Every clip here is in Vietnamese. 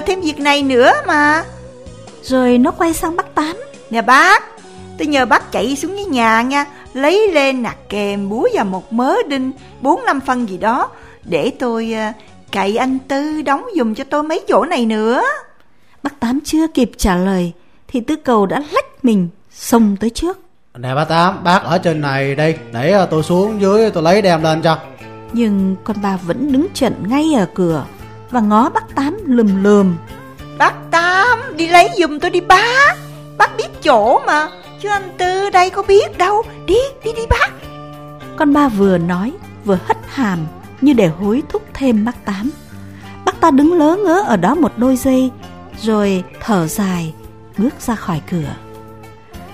Thêm việc này nữa mà. Rồi nó quay sang bác Tám. Nè bác Tôi nhờ bác chạy xuống dưới nhà nha Lấy lên nạt kèm búa và một mớ đinh bốn năm phân gì đó Để tôi uh, cậy anh Tư đóng dùm cho tôi mấy chỗ này nữa. Bác Tám chưa kịp trả lời Thì Tư Cầu đã lách mình xông tới trước. Nè bác Tám, bác ở trên này đây Để ờ, tôi xuống dưới tôi lấy đem lên cho. Nhưng con ba vẫn đứng trận ngay ở cửa Và ngó bác Tám lùm lùm. Bác Tám đi lấy dùm tôi đi bác. Bác biết chỗ mà Chứ anh Tư đây có biết đâu. Đi, đi đi bác. Con ba vừa nói vừa hất hàm Như để hối thúc thêm bác Tám. Bác ta đứng lớ ngớ ở đó một đôi giây Rồi thở dài Bước ra khỏi cửa.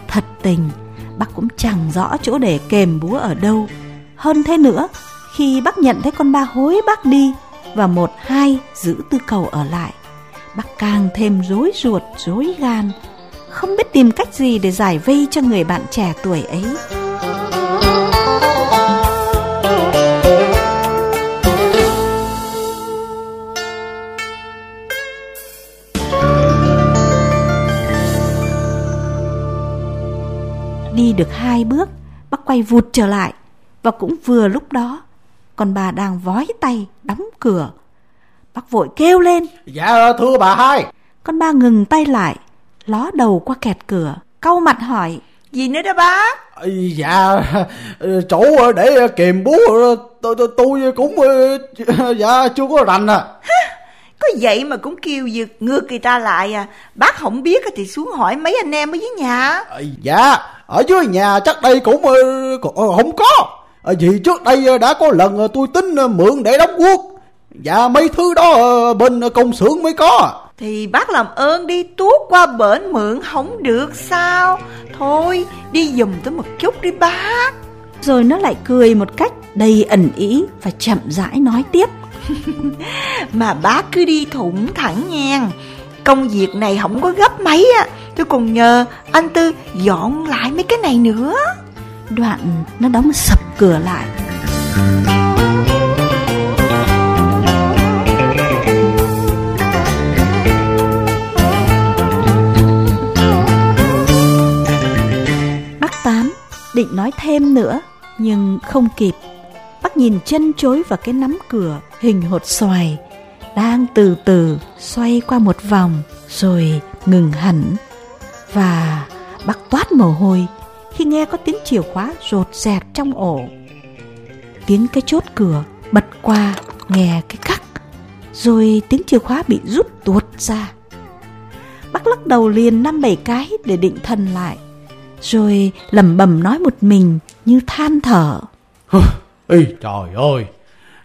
Thật tình Bác cũng chẳng rõ chỗ để kềm búa ở đâu. Hơn thế nữa Khi bác nhận thấy con ba hối bác đi và một hai giữ tư cầu ở lại. Bác càng thêm rối ruột, rối gan, Không biết tìm cách gì để giải vây cho người bạn trẻ tuổi ấy. Đi được hai bước, Bác quay vụt trở lại. Và cũng vừa lúc đó còn bà đang vói tay đóng cửa. Bác vội kêu lên. Dạ thưa bà hai. Con ba ngừng tay lại Ló đầu qua kẹt cửa Cau mặt hỏi. Gì nữa đó bác? Dạ chỗ để kèm búa tôi, tôi, tôi cũng dạ chưa có rành à. Có vậy mà cũng kêu giật ngược người ta lại à. Bác không biết thì xuống hỏi mấy anh em ở dưới nhà. Dạ ở dưới nhà chắc đây cũng không có Vì trước đây đã có lần tôi tính mượn để đóng quốc. Dạ mấy thứ đó bên công xưởng mới có. Thì bác làm ơn đi tuốt qua bển mượn không được sao? Thôi đi dùm tới một chút đi bác. Rồi nó lại cười một cách đầy ẩn ý và chậm rãi nói tiếp. Mà bác cứ đi thủng thẳng nha Công việc này không có gấp mấy á. Tôi còn nhờ anh Tư dọn lại mấy cái này nữa Đoạn nó đóng sập cửa lại. Bác Tám định nói thêm nữa, Nhưng không kịp. Bác nhìn chân chối vào cái nắm cửa, hình hột xoài, Đang từ từ xoay qua một vòng, Rồi ngừng hẳn. Và bác toát mồ hôi khi nghe có tiếng chìa khóa rột rẹt trong ổ. Tiếng cái chốt cửa bật qua nghe cái khắc, Rồi tiếng chìa khóa bị rút tuột ra. Bác lắc đầu liền năm bảy cái để định thần lại, Rồi lẩm bẩm nói một mình như than thở. Ê, trời ơi,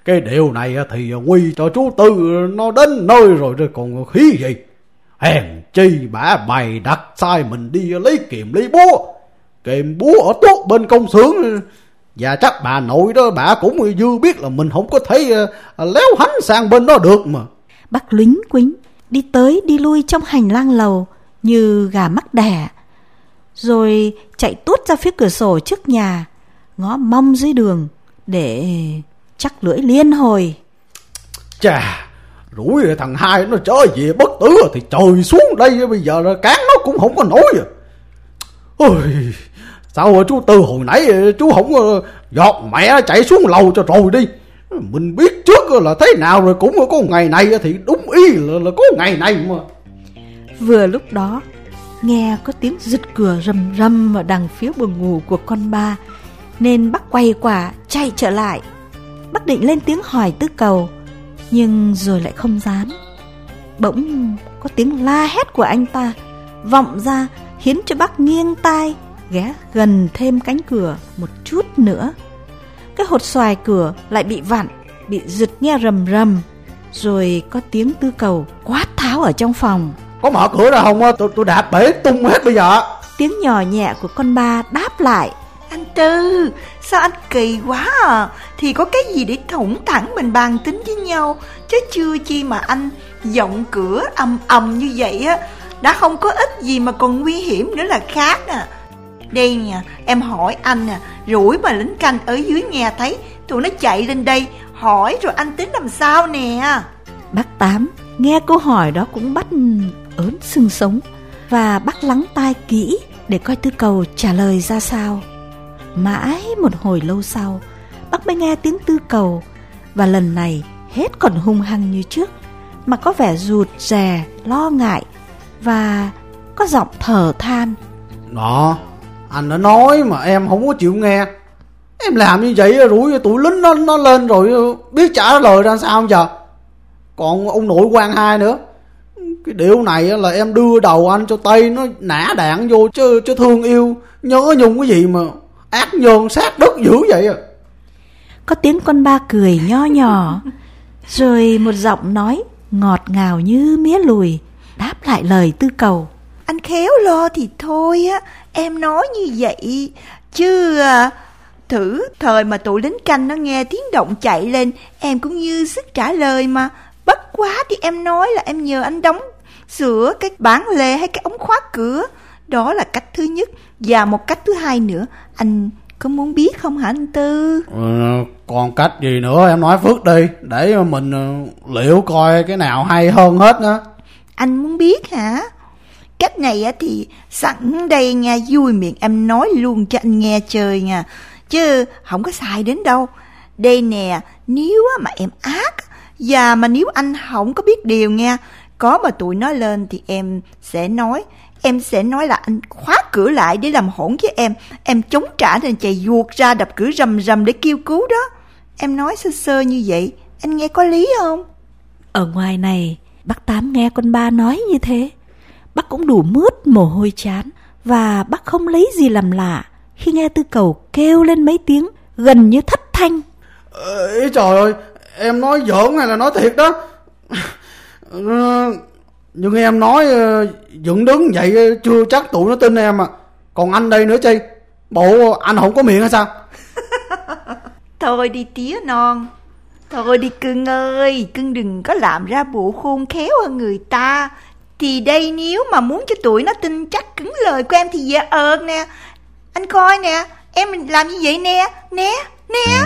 Cái điều này thì nguy cho chú Tư Nó đến nơi rồi rồi còn khí gì? Hèn chi bả bày đặt sai mình đi lấy kiềm lấy búa. Kiềm búa ở tốt bên công xưởng. Và chắc bà nội đó bà cũng dư biết là mình không có thể léo hắn sang bên đó được mà. Bác lính quính đi tới đi lui trong hành lang lầu như gà mắc đẻ Rồi chạy tuốt ra phía cửa sổ trước nhà Ngó mong dưới đường để chắc lưỡi liên hồi. Chà Rủi rồi thằng hai nó trở về bất tử Thì trời xuống đây bây giờ cán nó cũng không có nổi à. Ôi, Sao chú Tư hồi nãy ờ, chú không ờ, giọt mẹ chạy xuống lầu cho rồi đi Mình biết trước ờ, là thế nào rồi cũng có ngày này thì đúng ý là, là có ngày này mà Vừa lúc đó nghe có tiếng giật cửa rầm rầm ở đằng phía buồng ngủ của con ba nên bác quay quả chạy trở lại. Bác định lên tiếng hỏi tư cầu, nhưng rồi lại không dám. Bỗng có tiếng la hét của anh ta vọng ra khiến cho bác nghiêng tai ghé gần thêm cánh cửa một chút nữa. Cái hột xoài cửa lại bị vặn, bị giật nghe rầm rầm. Rồi có tiếng tư cầu quát tháo ở trong phòng. Có mở cửa ra không? Tôi, tôi đạp bể tung hết bây giờ. Tiếng nhỏ nhẹ của con ba đáp lại. Anh Tư, sao anh kỳ quá à? Thì có cái gì để thủng thẳng mình bàn tính với nhau Chứ chưa chi mà anh giọng cửa ầm ầm như vậy á Đã không có ích gì mà còn nguy hiểm nữa là khác à Đây nè, em hỏi anh nè Rủi mà lính canh ở dưới nghe thấy Tụi nó chạy lên đây hỏi rồi anh tính làm sao nè Bác Tám nghe câu hỏi đó cũng bắt ớn sưng sống và bác lắng tai kỹ để coi tư cầu trả lời ra sao. Mãi một hồi lâu sau, bác mới nghe tiếng tư cầu và lần này hết còn hung hăng như trước mà có vẻ rụt rè, lo ngại và có giọng thở than. Đó, anh đã nói mà em không có chịu nghe. Em làm như vậy rủi tụi lính nó nó lên rồi biết trả lời ra sao không giờ. Còn ông nội quan hai nữa. Cái điều này là em đưa đầu anh cho Tây nó nã đạn vô chứ, chứ thương yêu nhớ nhung cái gì mà ác nhơn sát đất dữ vậy à. Có tiếng con ba cười nho nhỏ Rồi một giọng nói ngọt ngào như mía lùi Đáp lại lời tư cầu anh khéo lo thì thôi á Em nói như vậy. Chứ à, thử thời mà tụi lính canh nó nghe tiếng động chạy lên Em cũng như sức trả lời mà. Bất quá thì em nói là em nhờ anh đóng sửa cái bán lề hay cái ống khóa cửa. Đó là cách thứ nhất. Và một cách thứ hai nữa. Anh có muốn biết không hả anh Tư? Ừ, còn cách gì nữa? Em nói Phước đi Để mình ờ, liệu coi cái nào hay hơn hết nữa Anh muốn biết hả? Cách này á thì sẵn đây nha vui miệng em nói luôn cho anh nghe chơi nha. Chứ không có xài đến đâu. Đây nè, nếu mà em ác, Và mà nếu anh không có biết điều nha Có mà tụi nó lên thì em sẽ nói. Em sẽ nói là anh khóa cửa lại để làm hỗn với em. Em chống trả nên chạy ruột ra đập cửa rầm rầm để kêu cứu đó. Em nói sơ sơ như vậy, Anh nghe có lý không? Ở ngoài này, Bác Tám nghe con ba nói như thế. Bác cũng đủ mướt mồ hôi chán. Và bác không lấy gì làm lạ Khi nghe tư cầu kêu lên mấy tiếng Gần như thất thanh. Ê, Trời ơi Em nói giỡn hay là nói thiệt đó. Nhưng em nói ờ, dựng đứng vậy chưa chắc tụi nó tin em à. Còn anh đây nữa chi? Bộ anh không có miệng hay sao? Thôi đi tía non. Thôi đi cưng ơi Cưng đừng có làm ra bộ khôn khéo hơn người ta thì đây nếu mà muốn cho tụi nó tin chắc cứng lời của em Thì dạ ợt nè. Anh coi nè, Em làm như vậy nè Nè Nè.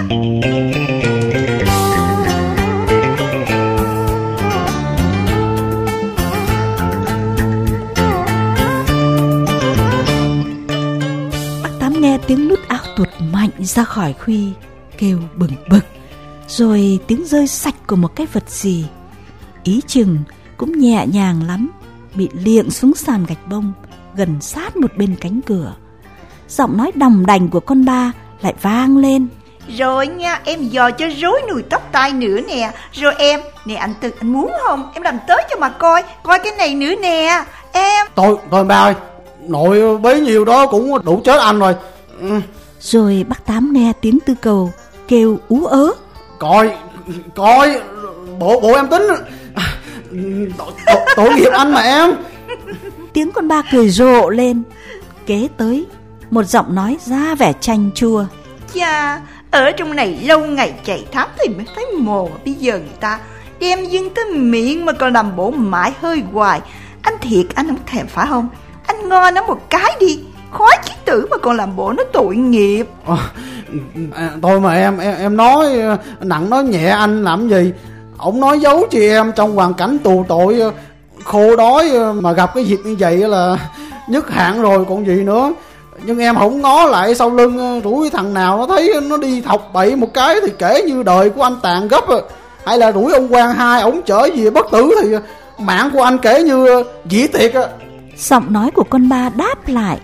Bác Tám nghe tiếng nút áo tuột mạnh ra khỏi khuy, Kêu bừng bực Rồi tiếng rơi sạch của một cái vật gì. Ý chừng cũng nhẹ nhàng lắm. Bị liệng xuống sàn gạch bông Gần sát một bên cánh cửa. Giọng nói đầm đành của con ba lại vang lên. Rồi nha em dò cho rối nùi tóc tai nữa nè. Rồi em Nè anh Tư anh muốn không? Em làm tới cho mà coi Coi cái này nữa nè. Em. Thôi thôi ba ơi Nội bấy nhiêu đó cũng đủ chết anh rồi. Ừ, Rồi bác Tám nghe tiếng tư cầu Kêu ú ớ. Coi Coi Bộ bộ em tính tội, tội, tội nghiệp anh mà em. Tiếng con ba cười rộ lên. Kế tới Một giọng nói ra vẻ chanh chua. Chà Ở trong này lâu ngày chạy thám Thì mới thấy mồ. Bây giờ người ta Đem dưng tới miệng mà còn làm bộ mãi hơi hoài. Anh thiệt anh không thèm phải không? Anh ngon nó một cái đi. Khói chí tử mà còn làm bộ nó tội nghiệp. À, à, Thôi mà em em em nói nặng nói nhẹ anh làm gì Ông nói giấu chị em trong hoàn cảnh tù tội khô đói mà gặp cái dịp như vậy là nhất hạn rồi còn gì nữa. Nhưng em không ngó lại sau lưng rủi thằng nào nó thấy nó đi thọc bậy một cái thì kể như đời của anh tàn gấp hay là rủi ông quan hai ổng trở về bất tử thì mạng của anh kể như dĩ tiệt á. Giọng nói của con ba đáp lại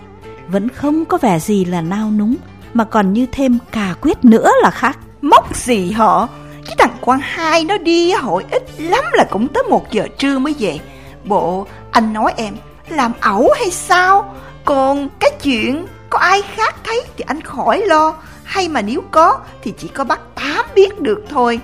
Vẫn không có vẻ gì là nao núng Mà còn như thêm cà quyết nữa là khác. Móc gì họ cái thằng quan hai nó đi hội ít lắm là cũng tới một giờ trưa mới về. Bộ, anh nói em, làm ẩu hay sao? Còn cái chuyện có ai khác thấy thì anh khỏi lo. Hay mà nếu có thì chỉ có bác Tám biết được thôi.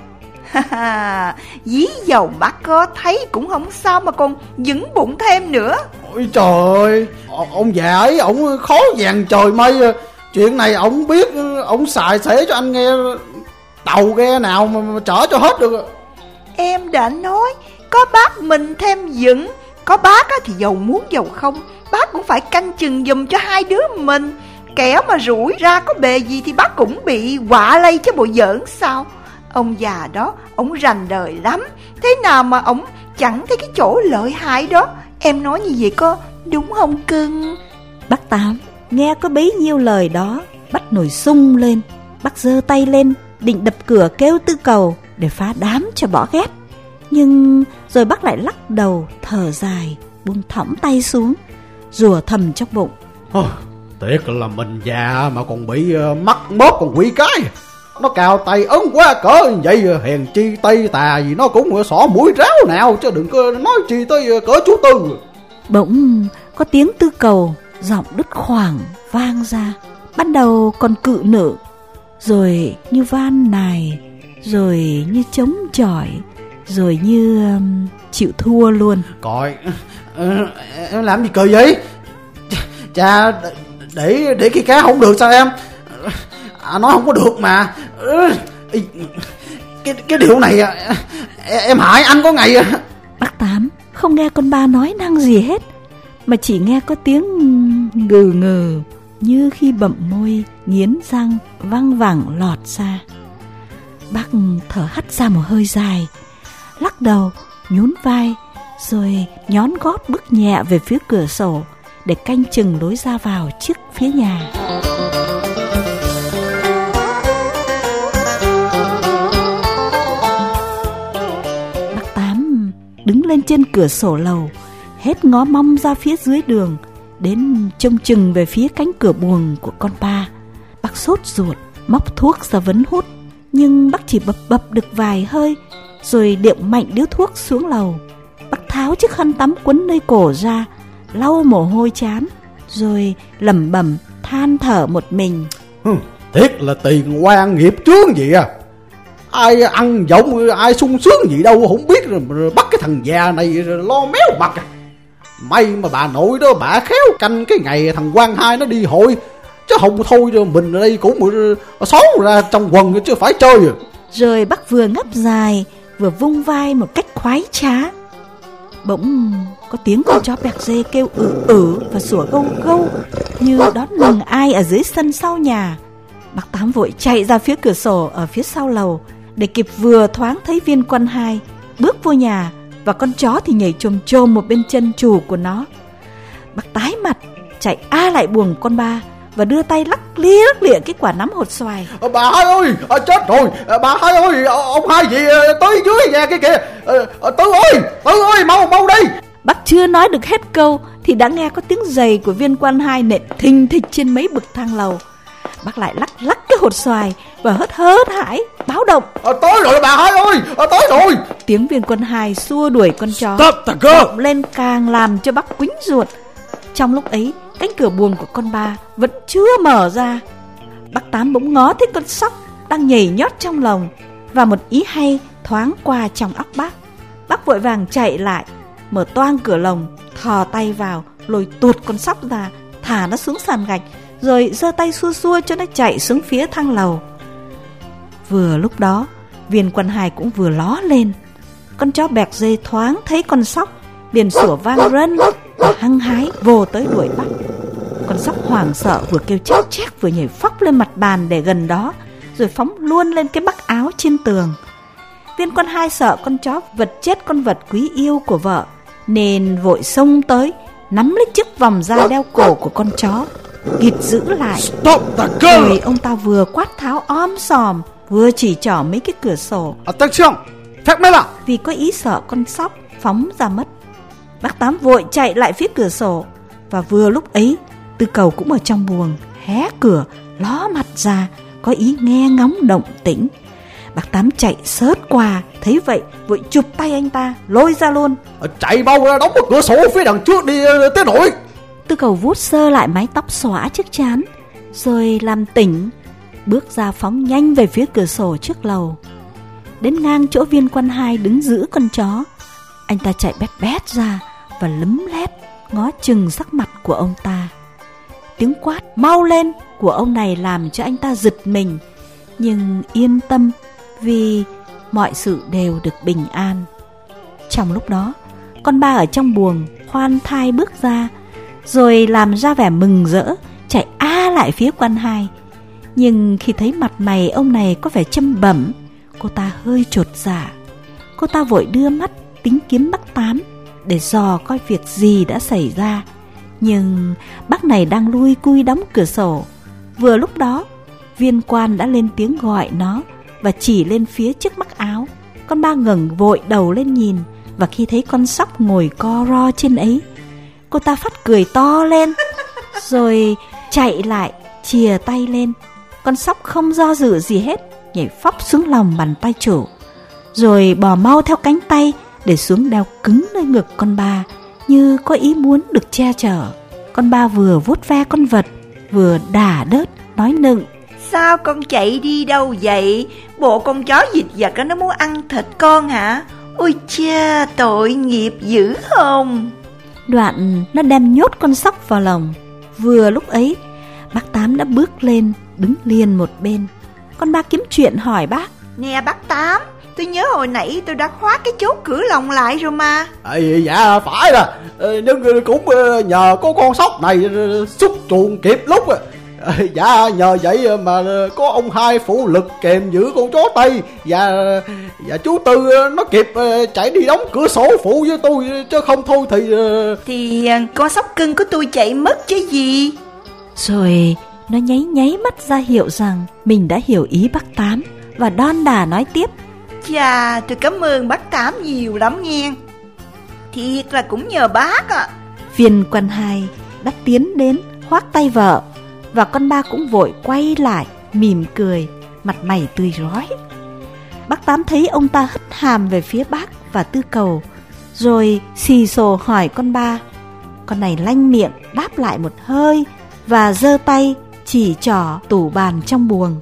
Dí dầu bác có thấy cũng không sao mà còn dững bụng thêm nữa. Ôi trời ơi Ông già ấy ổng khó vàng trời mây à. Chuyện này ổng biết Ổng xài xể cho anh nghe Đầu ghe nào mà, mà trở cho hết được. Em đã nói Có bác mình thêm dững Có bác thì giàu muốn giàu không? Bác cũng phải canh chừng dùm cho hai đứa mình. Kẻo mà rủi ra có bề gì Thì bác cũng bị quả lây chứ bộ giỡn sao? Ông già đó, ông rành đời lắm. Thế nào mà ông chẳng thấy cái chỗ lợi hại đó? Em nói như vậy có đúng không cưng? Bác Tám nghe có bấy nhiêu lời đó Bắt nổi sung lên Bác giơ tay lên định đập cửa kêu tư cầu Để phá đám cho bỏ ghét. Nhưng rồi bác lại lắc đầu thở dài Buông thõng tay xuống Rùa thầm trong bụng. Ôi, Tiếc là mình già mà còn bị uh, mắc mốt còn quỷ cái. Nó cao tay ấn quá cỡ vậy Hèn chi tây tà gì nó cũng xỏ mũi ráo nào Chứ đừng có nói chi tới cỡ chú Tư. Bỗng có tiếng tư cầu Giọng đứt khoảng vang ra. Ban đầu còn cự nữ Rồi như van nài Rồi như chống chọi Rồi như um, chịu thua luôn. Coi uh, Em làm gì cười vậy? Cha để để cái cá không được sao em? À, nói không có được mà. Cái cái điều này em hại anh có ngày bác tám không nghe con ba nói năng gì hết mà chỉ nghe có tiếng ngừ ngừ như khi bậm môi nghiến răng văng vẳng lọt ra bác thở hắt ra một hơi dài lắc đầu nhún vai rồi nhón gót bước nhẹ về phía cửa sổ để canh chừng lối ra vào trước phía nhà. Bác Tám đứng lên trên cửa sổ lầu, hết ngó mong ra phía dưới đường, đến trông chừng về phía cánh cửa buồng của con ba. Bác sốt ruột, móc thuốc ra vấn hút, nhưng bác chỉ bập bập được vài hơi, rồi điệu mạnh điếu thuốc xuống lầu. Bác tháo chiếc khăn tắm quấn nơi cổ ra, lau mồ hôi chán rồi lẩm bẩm than thở một mình Hừ, tiếc là tiền quan nghiệp chướng gì à ai ăn giọng ai sung sướng gì đâu không biết rồi bắt cái thằng già này lo méo mặt à may mà bà nội đó, bà khéo canh cái ngày thằng quan hai nó đi hội chứ không thôi rồi mình ở đây cũng xấu ra trong quần chứ phải chơi rồi. rồi bác vừa ngấp dài, vừa vung vai một cách khoái trá Bỗng có tiếng con chó bẹt dê kêu ử ử và sủa gâu gâu, như đón mừng ai ở dưới sân sau nhà. Bác Tám vội chạy ra phía cửa sổ ở phía sau lầu, để kịp vừa thoáng thấy viên quân hai bước vô nhà và con chó thì nhảy chồm chồm một bên chân chủ của nó. Bác tái mặt chạy a lại buồng con ba và đưa tay lắc lia lắc lịa cái quả nắm hột xoài. À, bà hai ơi, à, chết rồi, à, bà hai ơi, ông hai gì tới dưới nhà kia kìa, à, Tư ơi, Tư ơi, mau mau đi. Bác chưa nói được hết câu thì đã nghe có tiếng giày của viên quan hai nện thình thịch trên mấy bậc thang lầu. Bác lại lắc lắc cái hột xoài và hớt hớt hải báo động. À, tới rồi bà hai ơi, à, tới rồi. Tiếng viên quân hai xua đuổi con chó. Stop, Động lên càng làm cho bác quýnh ruột. Trong lúc ấy, cánh cửa buồng của con ba vẫn chưa mở ra. Bác Tám bỗng ngó thấy con sóc đang nhảy nhót trong lồng và một ý hay thoáng qua trong óc bác. Bác vội vàng chạy lại, mở toang cửa lồng, thò tay vào, lôi tuột con sóc ra, thả nó xuống sàn gạch, rồi giơ tay xua xua cho nó chạy xuống phía thang lầu. Vừa lúc đó, viên quân hài cũng vừa ló lên. Con chó bẹt dây thoáng thấy con sóc, liền sủa vang rân và hăng hái vồ tới đuổi bắt. Con sóc hoảng sợ vừa kêu chét chét vừa nhảy phóc lên mặt bàn để gần đó, rồi phóng luôn lên cái bắc áo trên tường. Viên con hai sợ con chó vật chết con vật quý yêu của vợ, nên vội xông tới, nắm lấy chiếc vòng da đeo cổ của con chó, gịt giữ lại. Stop the girl! Rồi ông ta vừa quát tháo om sòm, vừa chỉ trỏ mấy cái cửa sổ. Attention! Fermez-la! Vì có ý sợ con sóc phóng ra mất. Bác Tám vội chạy lại phía cửa sổ Và vừa lúc ấy Tư cầu cũng ở trong buồng Hé cửa ló mặt ra Có ý nghe ngóng động tĩnh Bác Tám chạy sớt qua Thấy vậy vội chụp tay anh ta Lôi ra luôn ờ, Chạy mau ra đóng cửa sổ phía đằng trước đi ờ, tới nổi Tư cầu vuốt sơ lại mái tóc xóa trước chán Rồi làm tỉnh Bước ra phóng nhanh về phía cửa sổ trước lầu Đến ngang chỗ viên quan hai đứng giữ con chó anh ta chạy bét bét ra và lấm lét ngó chừng sắc mặt của ông ta. Tiếng quát mau lên của ông này làm cho anh ta giật mình, nhưng yên tâm vì mọi sự đều được bình an. Trong lúc đó, con ba ở trong buồng khoan thai bước ra, rồi làm ra vẻ mừng rỡ, chạy a lại phía quan hai. Nhưng khi thấy mặt mày ông này có vẻ châm bẩm, Cô ta hơi trột dạ. Cô ta vội đưa mắt tính kiếm bác Tám Để dò coi việc gì đã xảy ra. Nhưng bác này đang lui cui đóng cửa sổ. Vừa lúc đó Viên quan đã lên tiếng gọi nó Và chỉ lên phía trước mắc áo. Con ba ngẩng vội đầu lên nhìn Và khi thấy con sóc ngồi co ro trên ấy Cô ta phát cười to lên Rồi chạy lại chìa tay lên. Con sóc không do dự gì hết Nhảy phóc xuống lòng bàn tay chủ Rồi bò mau theo cánh tay Để xuống đeo cứng nơi ngực con ba Như có ý muốn được che chở Con ba vừa vuốt ve con vật Vừa đả đớt nói nựng Sao con chạy đi đâu vậy? Bộ con chó dịch vật nó muốn ăn thịt con hả? Ôi cha, tội nghiệp dữ không? Đoạn nó đem nhốt con sóc vào lòng Vừa lúc ấy Bác Tám đã bước lên Đứng liền một bên. Con ba kiếm chuyện hỏi bác. Nè bác Tám Tôi nhớ hồi nãy tôi đã khóa cái chốt cửa lòng lại rồi mà. À, Dạ phải là Nhưng cũng nhờ có con sóc này xúc chuồng kịp lúc Dạ nhờ vậy mà có ông hai phụ lực kèm giữ con chó Tây. Và và chú Tư nó kịp chạy đi đóng cửa sổ phụ với tôi Chứ không thôi thì... Thì con sóc cưng của tôi chạy mất chứ gì? Rồi nó nháy nháy mắt ra hiệu rằng mình đã hiểu ý bác Tám Và đon đà nói tiếp. Chà tôi cảm ơn bác Tám nhiều lắm nghe. Thiệt là cũng nhờ bác ạ. À. Viên quan hai đã tiến đến khoác tay vợ và con ba cũng vội quay lại mỉm cười mặt mày tươi rói. Bác tám thấy ông ta hất hàm về phía bác và tư cầu rồi xì xồ hỏi con ba. Con này lanh miệng đáp lại một hơi và giơ tay chỉ trỏ tủ bàn trong buồng.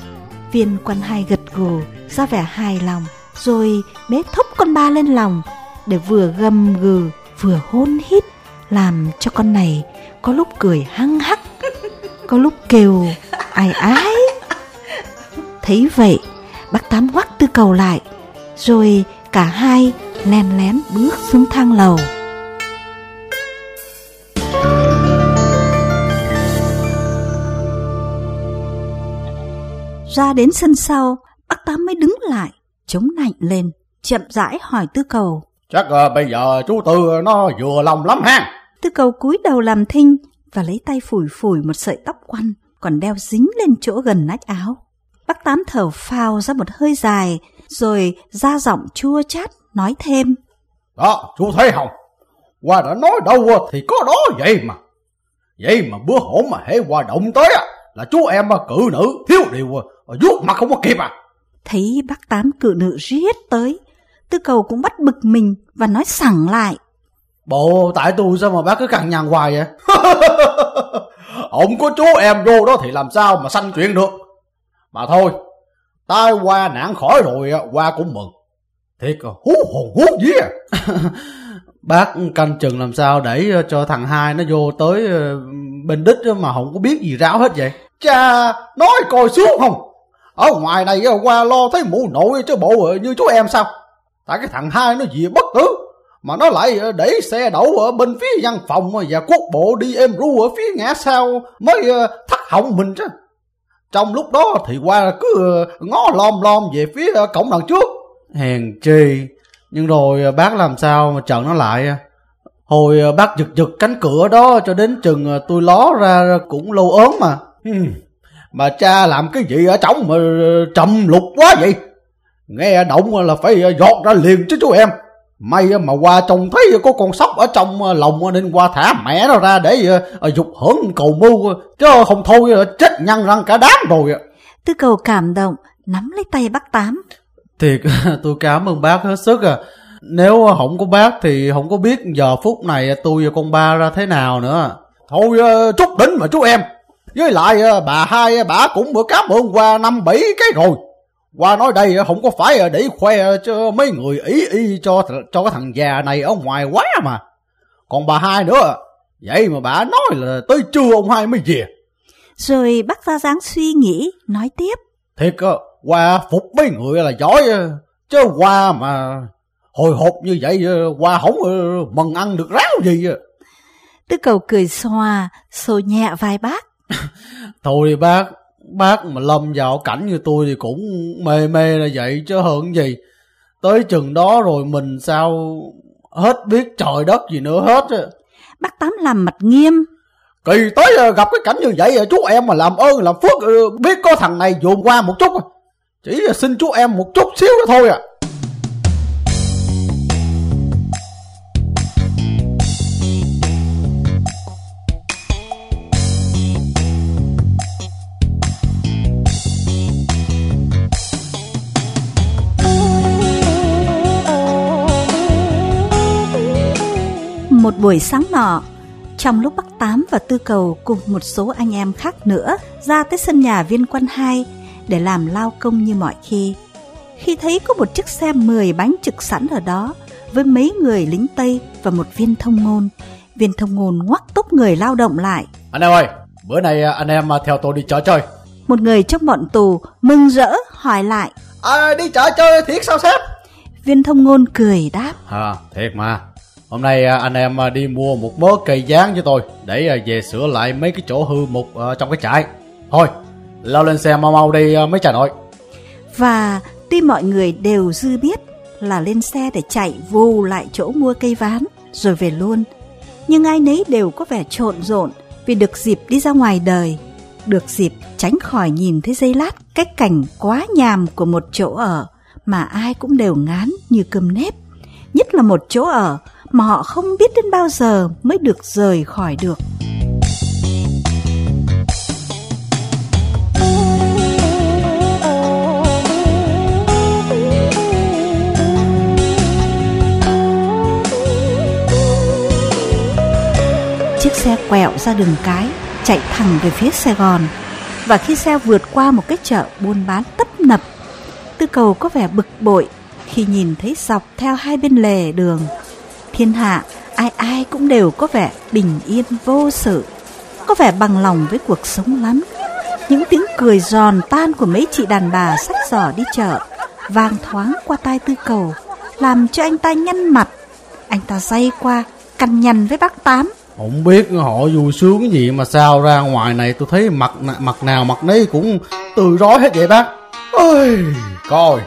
Viên quan hai gật gù, ra vẻ hài lòng, rồi bế thúc con ba lên lòng, để vừa gầm gừ, vừa hôn hít, làm cho con này có lúc cười hăng hắc, có lúc kêu ai ái. Thấy vậy, bác tám quắc tư cầu lại, rồi cả hai len lén bước xuống thang lầu. Ra đến sân sau bác tám mới đứng lại chống nạnh lên chậm rãi hỏi tư cầu chắc à, bây giờ chú tư nó vừa lòng lắm ha tư cầu cúi đầu làm thinh và lấy tay phủi phủi một sợi tóc quăn còn đeo dính lên chỗ gần nách áo. Bác Tám thở phào ra một hơi dài rồi ra giọng chua chát nói thêm. Đó, chú thấy không? Hoa đã nói đâu thì có đó vậy mà. Vậy mà bữa hổm mà hễ Hoa động tới à, là chú em cự nữ thiếu điều vuốt mặt không có kịp à. Thấy bác Tám cự nữ riết tới, tư cầu cũng bắt bực mình và nói sẵn lại. Bộ tại tôi sao mà bác cứ cằn nhằn hoài vậy? Ông có chú em vô đó thì làm sao mà sanh chuyện được. Mà thôi, tai qua nạn khỏi rồi, qua cũng mừng. Thiệt hú hồn hú gì à. bác canh chừng làm sao để cho thằng hai nó vô tới ờ, bên đích mà không có biết gì ráo hết vậy. Cha, nói coi xuống không? Ở ngoài này ờ, qua lo thấy mụ nội chứ bộ ờ, như chú em sao? Tại cái thằng hai nó gì bất tử mà nó lại ờ, để xe đậu ở bên phía văn phòng và quốc bộ đi êm ru ở phía ngã sau mới thắt họng mình chứ. Trong lúc đó thì qua cứ ngó lom lom về phía cổng đằng trước. Hèn chi, nhưng rồi bác làm sao mà trận nó lại à? Hồi bác giật giật cánh cửa đó cho đến chừng tôi ló ra cũng lâu ớn mà. Mà cha làm cái gì ở trong mà trầm lục quá vậy? Nghe động là phải giọt ra liền chứ chú em. May mà qua trông thấy có con sóc ở trong ờ, lòng nên qua thả mẹ nó ra để ờ, dục hưởng cầu mưu chứ không thôi ờ, chết nhăn răng cả đám rồi. Tư cầu cảm động nắm lấy tay bác Tám. Thiệt tôi cảm ơn bác hết sức à. Nếu không có bác thì không có biết giờ phút này tôi và con ba ra thế nào nữa. Thôi chút đỉnh mà chú em. Với lại bà hai bà cũng bữa cảm ơn qua năm bảy cái rồi. Qua nói đây không có phải để khoe cho mấy người ý y cho cho cái thằng già này ở ngoài quá mà. Còn bà hai nữa, vậy mà bà nói là tới trưa ông hai mới về. Rồi bác ra dáng suy nghĩ, nói tiếp. Thiệt, qua phục mấy người là giỏi, chứ qua mà hồi hộp như vậy, qua không mừng ăn được ráo gì. Tư cầu cười xòa, xô nhẹ vai bác. Thôi bác, Bác mà lâm vào cảnh như tôi thì cũng mê mê là vậy chứ hơn gì. Tới chừng đó rồi mình sao hết biết trời đất gì nữa hết. Bác Tám làm mặt nghiêm. Kỳ tới ờ, gặp cái cảnh như vậy chú em mà làm ơn làm phước ờ, biết có thằng này dồn qua một chút. Chỉ xin chú em một chút xíu đó thôi à. Một buổi sáng nọ, trong lúc Bắc Tám và Tư Cầu cùng một số anh em khác nữa ra tới sân nhà viên quân 2 để làm lao công như mọi khi. Khi thấy có một chiếc xe 10 bánh trực sẵn ở đó với mấy người lính Tây và một viên thông ngôn, viên thông ngôn ngoắc túc người lao động lại. Anh em ơi, bữa nay à, anh em à, theo tôi đi chợ chơi. Một người trong bọn tù mừng rỡ hỏi lại. À, đi chợ chơi thiệt sao sếp? Viên thông ngôn cười đáp. À, thiệt mà. Hôm nay à, anh em à, đi mua một mớ cây dán cho tôi để à, về sửa lại mấy cái chỗ hư mục trong cái trại. Thôi, lao lên xe mau mau đi mấy trà nội. Và tuy mọi người đều dư biết là lên xe để chạy vù lại chỗ mua cây ván rồi về luôn, nhưng ai nấy đều có vẻ trộn rộn vì được dịp đi ra ngoài đời, được dịp tránh khỏi nhìn thấy dây lát cái cảnh quá nhàm của một chỗ ở mà ai cũng đều ngán như cơm nếp, nhất là một chỗ ở mà họ không biết đến bao giờ mới được rời khỏi được. Chiếc xe quẹo ra đường cái, chạy thẳng về phía Sài Gòn. Và khi xe vượt qua một cái chợ buôn bán tấp nập, Tư cầu có vẻ bực bội khi nhìn thấy dọc theo hai bên lề đường thiên hạ, ai ai cũng đều có vẻ bình yên vô sự, có vẻ bằng lòng với cuộc sống lắm. Những tiếng cười giòn tan của mấy chị đàn bà sách giỏ đi chợ, vang thoáng qua tai tư cầu, làm cho anh ta nhăn mặt. Anh ta dây qua, cằn nhằn với bác tám. Không biết họ vui sướng gì mà sao ra ngoài này, tôi thấy mặt mặt nào mặt nấy cũng từ rối hết vậy bác. Ơi coi,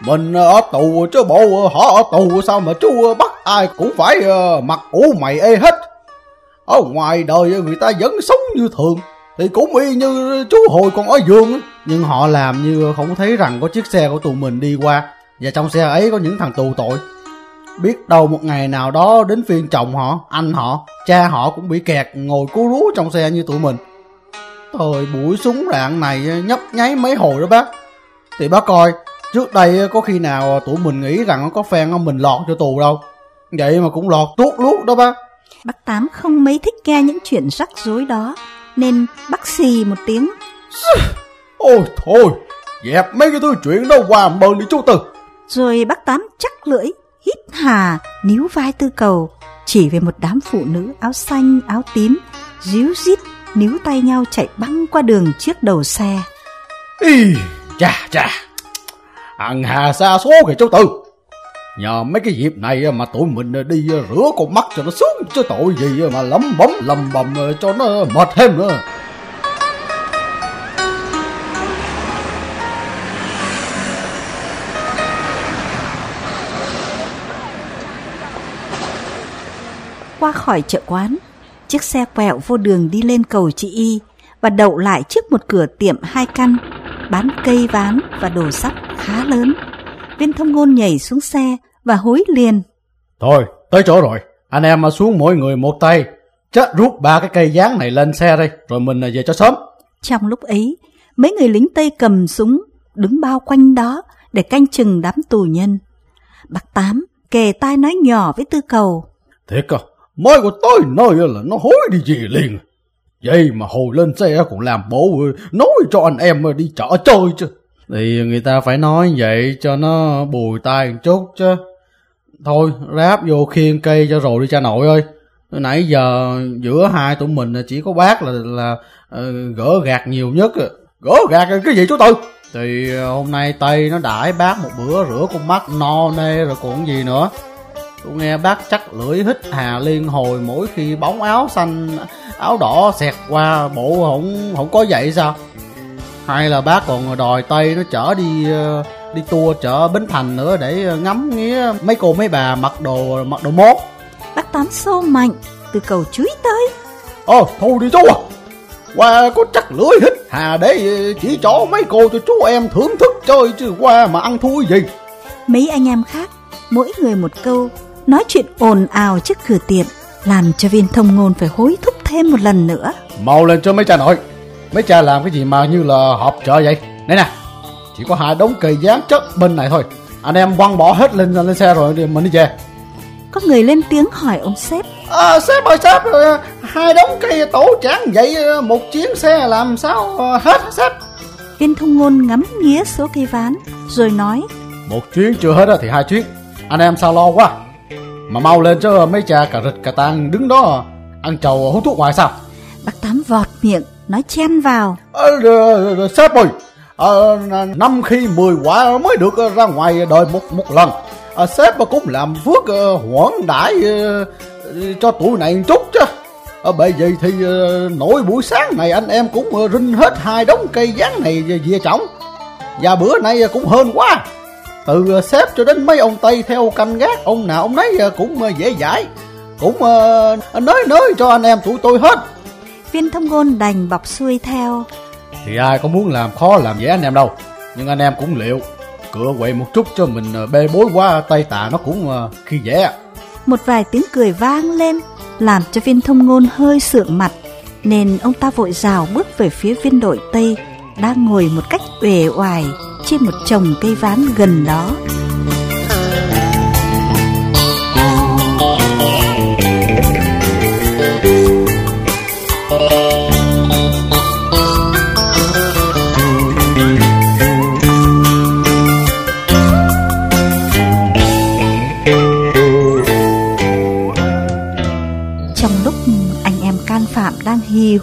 mình ở tù chứ bộ họ ở tù, sao mà chú bắt ai cũng phải uh, mặc ủ mày ê hết. Ở ngoài đời người ta vẫn sống như thường. Thì cũng y như chú hồi còn ở giường. Nhưng họ làm như không thấy rằng có chiếc xe của tụi mình đi qua. Và trong xe ấy có những thằng tù tội. Biết đâu một ngày nào đó đến phiên chồng họ, anh họ, cha họ cũng bị kẹt ngồi cú rú trong xe như tụi mình. Thời buổi súng đạn này nhấp nháy mấy hồi đó bác. Thì bác coi, Trước đây có khi nào tụi mình nghĩ rằng có phen mình lọt cho tù đâu. Vậy mà cũng lọt tuốt lút đó bác. Bác Tám không mấy thích nghe những chuyện rắc rối đó, nên bác xì một tiếng. Ôi thôi, dẹp mấy cái thứ chuyện đó qua bơn đi chú Tư. Rồi bác Tám chắc lưỡi, hít hà, níu vai tư cầu, chỉ về một đám phụ nữ áo xanh, áo tím, ríu rít, níu tay nhau chạy băng qua đường trước đầu xe. Ý, chà chà, Hằng hà xa số kìa chú Tư Nhờ mấy cái dịp này mà tụi mình đi ờ, rửa con mắt cho nó xuống Chứ tội gì ờ, mà lấm bấm lầm bầm ờ, cho nó mệt thêm nữa Qua khỏi chợ quán, chiếc xe quẹo vô đường đi lên cầu chị Y và đậu lại trước một cửa tiệm hai căn bán cây ván và đồ sắt khá lớn. Viên thông ngôn nhảy xuống xe và hối liền. Thôi, tới chỗ rồi. Anh em mà xuống mỗi người một tay. Chết rút ba cái cây dán này lên xe đây, rồi mình về cho sớm. Trong lúc ấy, mấy người lính Tây cầm súng, đứng bao quanh đó để canh chừng đám tù nhân. Bác Tám kề tai nói nhỏ với Tư Cầu. Thiệt à, mới của tôi nói là nó hối đi gì liền. Vậy mà hồi lên xe còn làm bộ nói cho anh em đi chợ chơi chứ. Thì người ta phải nói vậy cho nó bùi tai một chút chứ. Thôi ráp vô khiên cây cho rồi đi cha nội ơi. Nãy giờ giữa hai tụi mình chỉ có bác là là uh, gỡ gạt nhiều nhất. Gỡ gạt cái gì chú Tư? Thì ờ, hôm nay Tây nó đãi bác một bữa rửa con mắt no nê rồi còn gì nữa. Tôi nghe bác chắc lưỡi hít hà liên hồi mỗi khi bóng áo xanh áo đỏ xẹt qua bộ không không có vậy sao Hay là bác còn đòi Tây nó chở đi uh, đi tour chợ Bến Thành nữa để ngắm nghía mấy cô mấy bà mặc đồ mặc đồ mốt. Bác Tám xô mạnh, từ cầu chúi tới. Ờ, thôi đi chú à. Qua có chắc lưỡi hít hà để chỉ cho mấy cô cho chú em thưởng thức chơi chứ qua mà ăn thua gì. Mấy anh em khác, mỗi người một câu, nói chuyện ồn ào trước cửa tiệm, làm cho viên thông ngôn phải hối thúc thêm một lần nữa. Mau lên cho mấy cha nội. Mấy cha làm cái gì mà như là họp chợ vậy? Đây nè, chỉ có hai đống cây dán chất bên này thôi. Anh em quăng bỏ hết lên lên xe rồi thì mình đi về. Có người lên tiếng hỏi ông sếp. À, sếp ơi sếp, hai đống cây tổ chán vậy một chuyến xe làm sao hết sếp? Viên thông ngôn ngắm nghía số cây ván, rồi nói. Một chuyến chưa hết thì hai chuyến. Anh em sao lo quá. Mà mau lên cho mấy cha cà rịch cà tang đứng đó ăn trầu hút thuốc ngoài sao? Bác Tám vọt miệng, nói chen vào. À, sếp ơi, Ờ, năm khi 10 quả mới được ờ, ra ngoài đời một một lần. À, sếp cũng làm phước uh, đãi cho tuổi này một chút chứ. À, bởi vậy thì nổi buổi sáng này anh em cũng rinh hết hai đống cây dán này về trống. Và bữa nay cũng hơn quá. Từ sếp cho đến mấy ông Tây theo canh gác, ông nào ông nấy cũng dễ dãi. Cũng nói nói cho anh em tụi tôi hết. Viên thông ngôn đành bọc xuôi theo. Thì ai có muốn làm khó làm dễ anh em đâu. Nhưng anh em cũng liệu Cựa quậy một chút cho mình ờ, bê bối quá, tay tạ nó cũng ờ, khi dễ Một vài tiếng cười vang lên, Làm cho viên thông ngôn hơi sượng mặt, Nên ông ta vội rào bước về phía viên đội Tây, Đang ngồi một cách uể oải Trên một chồng cây ván gần đó.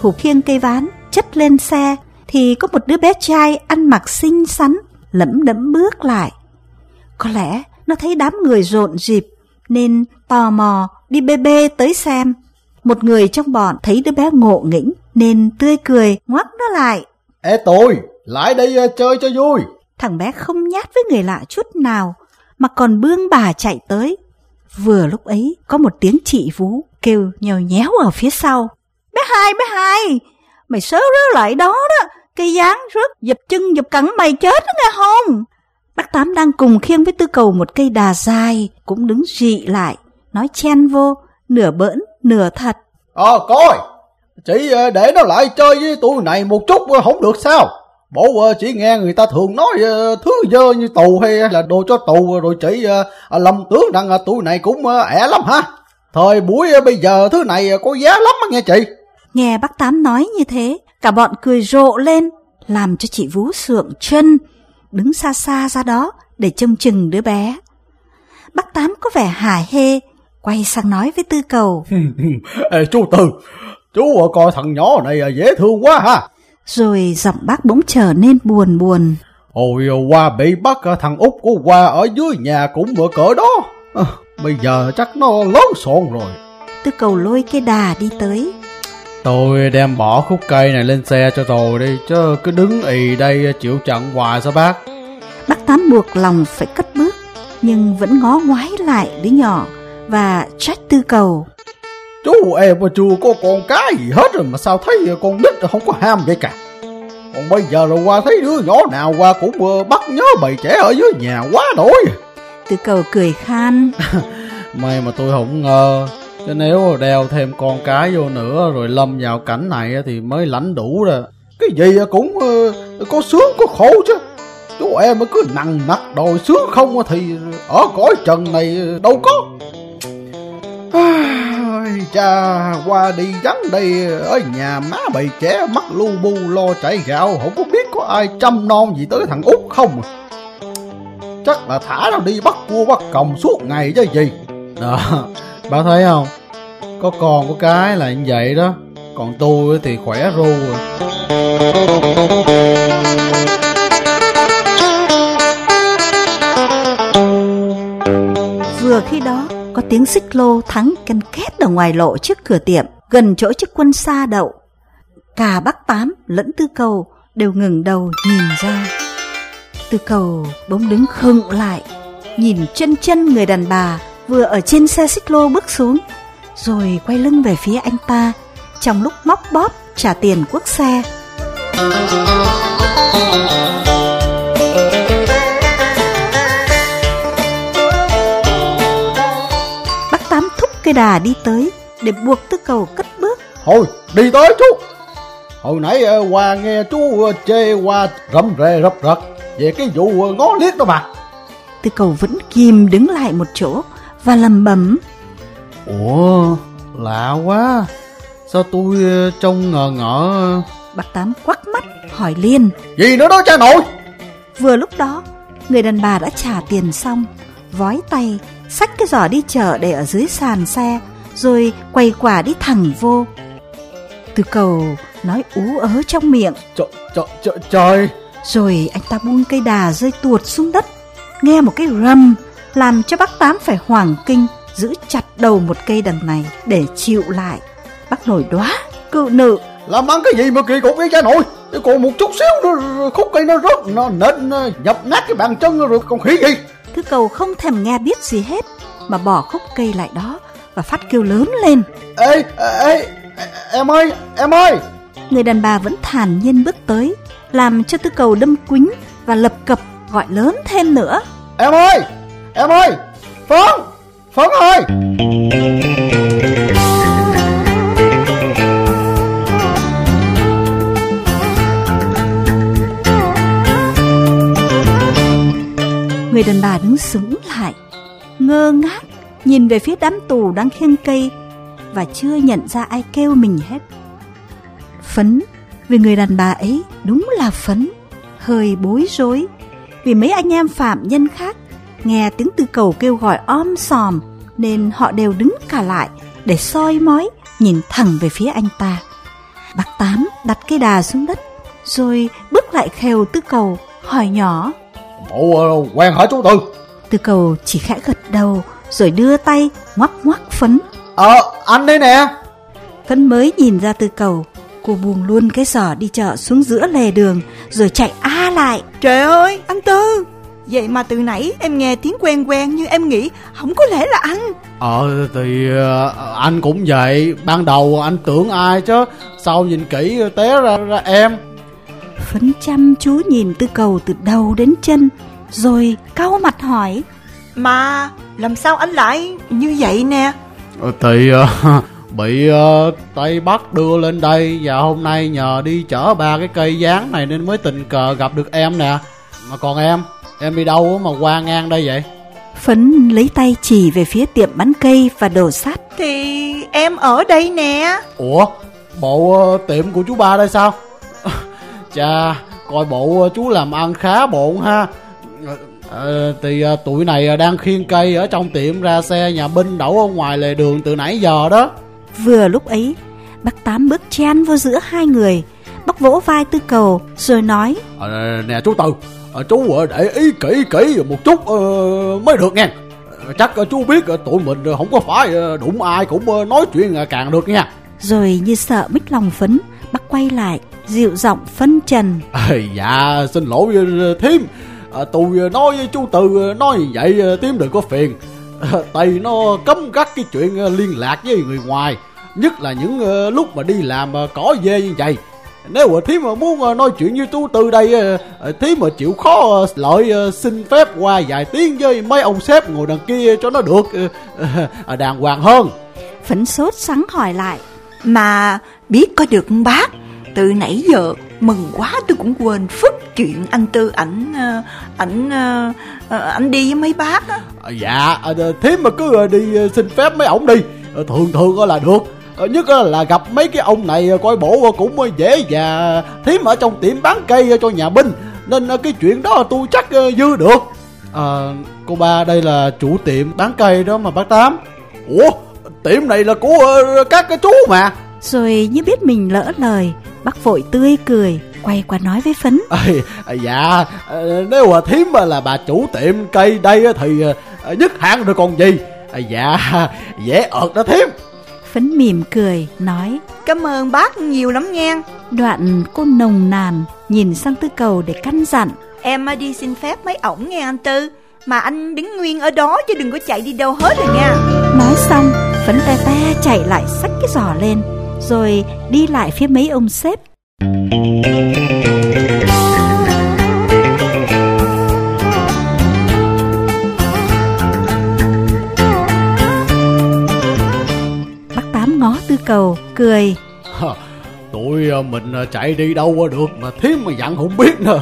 Hục khiêng cây ván chất lên xe thì có một đứa bé trai ăn mặc xinh xắn lẫm đẫm bước lại. Có lẽ nó thấy đám người rộn rịp nên tò mò đi bê bê tới xem. Một người trong bọn thấy đứa bé ngộ nghĩnh nên tươi cười ngoắc nó lại. Ê tôi, lại đây uh, chơi cho vui. Thằng bé không nhát với người lạ chút nào mà còn bương bà chạy tới. Vừa lúc ấy có một tiếng chị vú kêu nhèo nhéo ở phía sau. Bé hai, bé hai, mày sớ rớ lại đó đó, cây gián rớt, dập chân dập cẳng mày chết đó nghe không? Bác Tám đang cùng khiêng với tư cầu một cây đà dài, cũng đứng dị lại, nói chen vô, nửa bỡn, nửa thật. Ờ, coi, chị ờ, để nó lại chơi với tụi này một chút ờ, không được sao? Bộ ờ, chỉ nghe người ta thường nói thứ dơ như tù hay là đồ cho tù rồi chị à, lầm tưởng rằng tụi này cũng ẻ lắm ha. Thời buổi bây giờ thứ này có giá lắm nghe chị. Nghe bác Tám nói như thế, cả bọn cười rộ lên, làm cho chị Vú sượng chân, đứng xa xa ra đó để trông chừng đứa bé. Bác Tám có vẻ hài hê, quay sang nói với Tư Cầu. Ê, chú Tư, chú coi thằng nhỏ này dễ thương quá ha. Rồi giọng bác bỗng trở nên buồn buồn. Ôi, qua bị bắt thằng út của qua ở dưới nhà cũng vừa cỡ đó. À, bây giờ chắc nó lớn xộn rồi. Tư Cầu lôi cái đà đi tới, Tôi đem bỏ khúc cây này lên xe cho rồi đi Chứ cứ đứng ì đây chịu trận hoài sao bác? Bác Tám buộc lòng phải cất bước Nhưng vẫn ngó ngoái lại đứa nhỏ Và trách tư cầu. Chú em và chú có con cái gì hết rồi Mà sao thấy con nít không có ham vậy cả? Còn bây giờ rồi qua thấy đứa nhỏ nào qua cũng bắt nhớ bầy trẻ ở dưới nhà quá đổi Tư cầu cười khan. May mà tôi không ngờ Chứ nếu đeo thêm con cái vô nữa rồi lâm vào cảnh này thì mới lãnh đủ rồi. Cái gì cũng uh, có sướng có khổ chứ. Chú em cứ nặng nặc đòi sướng không thì ở cõi trần này đâu có. Cha qua đi vắng đây ở nhà má bầy trẻ mắt lu bu lo chảy gạo không có biết có ai chăm non gì tới thằng út không chắc là thả nó đi bắt cua bắt còng suốt ngày chứ gì đó Bà thấy không có con có cái là như vậy đó. Còn tôi thì khỏe ru rồi. Vừa khi đó Có tiếng xích lô thắng canh két ở ngoài lộ trước cửa tiệm Gần chỗ chiếc quân xa đậu. Cả bác tám lẫn tư cầu đều ngừng đầu nhìn ra. Tư cầu bỗng đứng khựng lại, nhìn chân chân người đàn bà vừa ở trên xe xích lô bước xuống, rồi quay lưng về phía anh ta trong lúc móc bóp trả tiền quốc xe. Bác Tám thúc cây đà đi tới để buộc tư cầu cất bước. Thôi đi tới chú Hồi nãy ờ, qua nghe chú ờ, chê qua rầm rề rập rật Về cái vụ ờ, ngó liếc đó mà Tư cầu vẫn kìm đứng lại một chỗ và lầm bẩm Ủa lạ quá. Sao tôi trông ngờ ngợ? Bác Tám quắc mắt hỏi liền. Gì nữa đó cha nội? Vừa lúc đó Người đàn bà đã trả tiền xong Vói tay Xách cái giỏ đi chợ để ở dưới sàn xe Rồi quay quả đi thẳng vô. Từ cầu nói ú ớ trong miệng. Trời, trời, trời, trời. Rồi anh ta buông cây đà rơi tuột xuống đất Nghe một cái rầm Làm cho bác Tám phải hoảng kinh Giữ chặt đầu một cây đằng này Để chịu lại. Bác nổi đoá Cự nữ Làm ăn cái gì mà kỳ cục vậy cha nội? Còn một chút xíu nữa khúc cây nó rớt Nó nện nhập nát cái bàn chân rồi còn khỉ gì? Thứ cầu không thèm nghe biết gì hết Mà bỏ khúc cây lại đó Và phát kêu lớn lên. Ê, ê, em ơi, em ơi! Người đàn bà vẫn thản nhiên bước tới Làm cho tư cầu đâm quính Và lập cập gọi lớn thêm nữa. Em ơi, em ơi Phấn, Phấn ơi! Người đàn bà đứng sững lại, Ngơ ngác Nhìn về phía đám tù đang khiêng cây Và chưa nhận ra ai kêu mình hết. Phấn, Vì người đàn bà ấy đúng là phấn, Hơi bối rối Vì mấy anh em phạm nhân khác Nghe tiếng tư cầu kêu gọi om sòm nên họ đều đứng cả lại Để soi mói Nhìn thẳng về phía anh ta. Bác Tám đặt cây đà xuống đất Rồi bước lại khều tư cầu Hỏi nhỏ. Bộ uh, quen hả chú Tư? Tư cầu chỉ khẽ gật đầu Rồi đưa tay ngoắc ngoắc phấn. Ờ anh đây nè. Phấn mới nhìn ra tư cầu Cô buông luôn cái giỏ đi chợ xuống giữa lề đường Rồi chạy a lại. Trời ơi anh Tư Vậy mà từ nãy em nghe tiếng quen quen Nhưng em nghĩ không có lẽ là anh. Ờ thì uh, anh cũng vậy. Ban đầu anh tưởng ai chứ. Sau nhìn kỹ té ra, ra em. Phấn chăm chú nhìn tư cầu từ đầu đến chân Rồi cau mặt hỏi. Mà làm sao anh lại như vậy nè? Ờ, Thì uh, bị uh, Tây Bắc đưa lên đây Và hôm nay nhờ đi chở ba cái cây dáng này Nên mới tình cờ gặp được em nè. Mà còn em Em đi đâu mà qua ngang đây vậy? Phấn lấy tay chỉ về phía tiệm bán cây và đồ sắt Thì em ở đây nè. Ủa Bộ uh, tiệm của chú ba đây sao? Chà Coi bộ uh, chú làm ăn khá bộn ha. À, Thì uh, tụi này đang khiêng cây Ở trong tiệm ra xe nhà binh đậu ở ngoài lề đường từ nãy giờ đó. Vừa lúc ấy Bác Tám bước chen vô giữa hai người Bác vỗ vai tư cầu Rồi nói à, Nè chú Tư à, Chú để ý kỹ kỹ một chút uh, mới được nha Chắc uh, chú biết tụi mình không có phải đụng ai cũng nói chuyện càng được nha. Rồi như sợ mít lòng phấn Bác quay lại dịu giọng phân trần. À, Dạ xin lỗi thím. À, Tôi nói với chú Tư nói vậy thím đừng có phiền. À, Tây nó cấm gắt cái chuyện liên lạc với người ngoài Nhất là những lúc mà đi làm cỏ dê như vậy nếu mà thím mà muốn nói chuyện với chú Tư đây Thím mà chịu khó lợi xin phép qua vài tiếng với mấy ông sếp ngồi đằng kia cho nó được đàng hoàng hơn. Phấn sốt sắng hỏi lại Mà biết có được bác? Từ nãy giờ mừng quá tôi cũng quên phức chuyện anh tư ảnh ảnh ảnh đi với mấy bác á. Dạ thím mà cứ đi xin phép mấy ổng đi. Thường thường là được nhất là gặp mấy cái ông này coi bộ cũng dễ và thím ở trong tiệm bán cây cho nhà binh. Nên cái chuyện đó tôi chắc dư được. À, cô ba đây là chủ tiệm bán cây đó mà bác tám. Ủa tiệm này là của các cái chú mà. Rồi như biết mình lỡ lời Bác vội tươi cười Quay qua nói với Phấn. À, Dạ Nếu mà thím là bà chủ tiệm cây đây Thì nhất hạn rồi còn gì. À, Dạ dễ ợt đó thím Phấn mỉm cười nói Cảm ơn bác nhiều lắm nha. Đoạn cô nồng nàn nhìn sang tư cầu để căn dặn. Em đi xin phép mấy ổng nghe anh Tư. Mà anh đứng nguyên ở đó chứ đừng có chạy đi đâu hết rồi nha. Nói xong Phấn te te chạy lại xách cái giỏ lên Rồi đi lại phía mấy ông sếp cầu Cười. Tụi à, mình à, chạy đi đâu có được mà thím mà dặn không biết nè.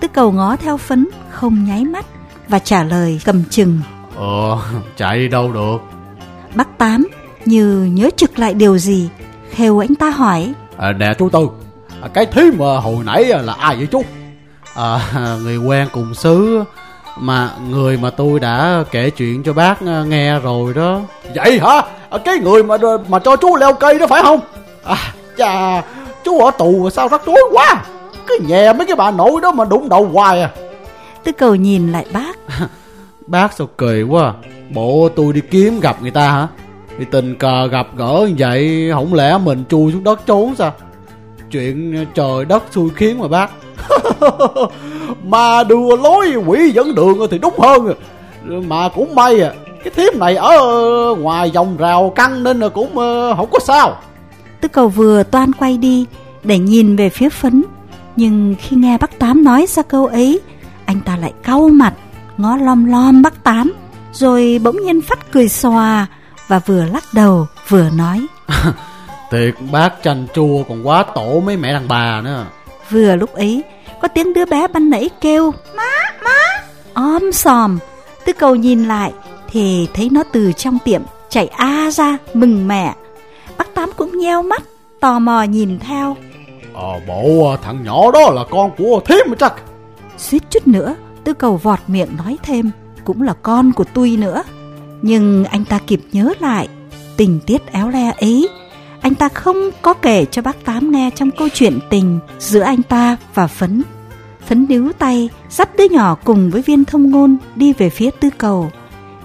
Tư cầu ngó theo phấn Không nháy mắt Và trả lời cầm chừng. Ờ chạy đi đâu được? Bác Tám như nhớ trực lại điều gì Khều anh ta hỏi. À, Nè chú Tư à, Cái thím mà hồi nãy à, là ai vậy chú? À, Người quen cùng xứ Mà người mà tôi đã kể chuyện cho bác à, nghe rồi đó. Vậy hả? à, Cái người mà mà cho chú leo cây đó phải không? À chà Chú ở tù mà sao rắc rối quá. Cái nhè mấy cái bà nội đó mà đụng đầu hoài à. Tư cầu nhìn lại bác. Bác sao kỳ quá. Bộ tôi đi kiếm gặp người ta hả? Thì tình cờ gặp gỡ như vậy Không lẽ mình chui xuống đất trốn sao? Chuyện trời đất xui khiến mà bác. Mà đùa lối quỷ dẫn đường thì đúng hơn. Mà cũng may à Cái thiếp này ở ngoài vòng rào căng Nên là cũng ờ, không có sao. Tư cầu vừa toan quay đi Để nhìn về phía phấn Nhưng khi nghe bác Tám nói ra câu ấy Anh ta lại cau mặt Ngó lom lom bác Tám Rồi bỗng nhiên phát cười xòa Và vừa lắc đầu vừa nói. Thiệt bác chanh chua còn quá tổ mấy mẹ đàn bà nữa. Vừa lúc ấy Có tiếng đứa bé ban nãy kêu Má, má! Om sòm Tư cầu nhìn lại Thì thấy nó từ trong tiệm chạy a ra mừng mẹ. Bác Tám cũng nheo mắt Tò mò nhìn theo. Ờ bộ thằng nhỏ đó là con của mà chắc Suýt chút nữa Tư cầu vọt miệng nói thêm Cũng là con của tôi nữa. Nhưng anh ta kịp nhớ lại Tình tiết éo le ấy. Anh ta không có kể cho bác Tám nghe Trong câu chuyện tình giữa anh ta và Phấn. Phấn níu tay Dắt đứa nhỏ cùng với viên thông ngôn Đi về phía tư cầu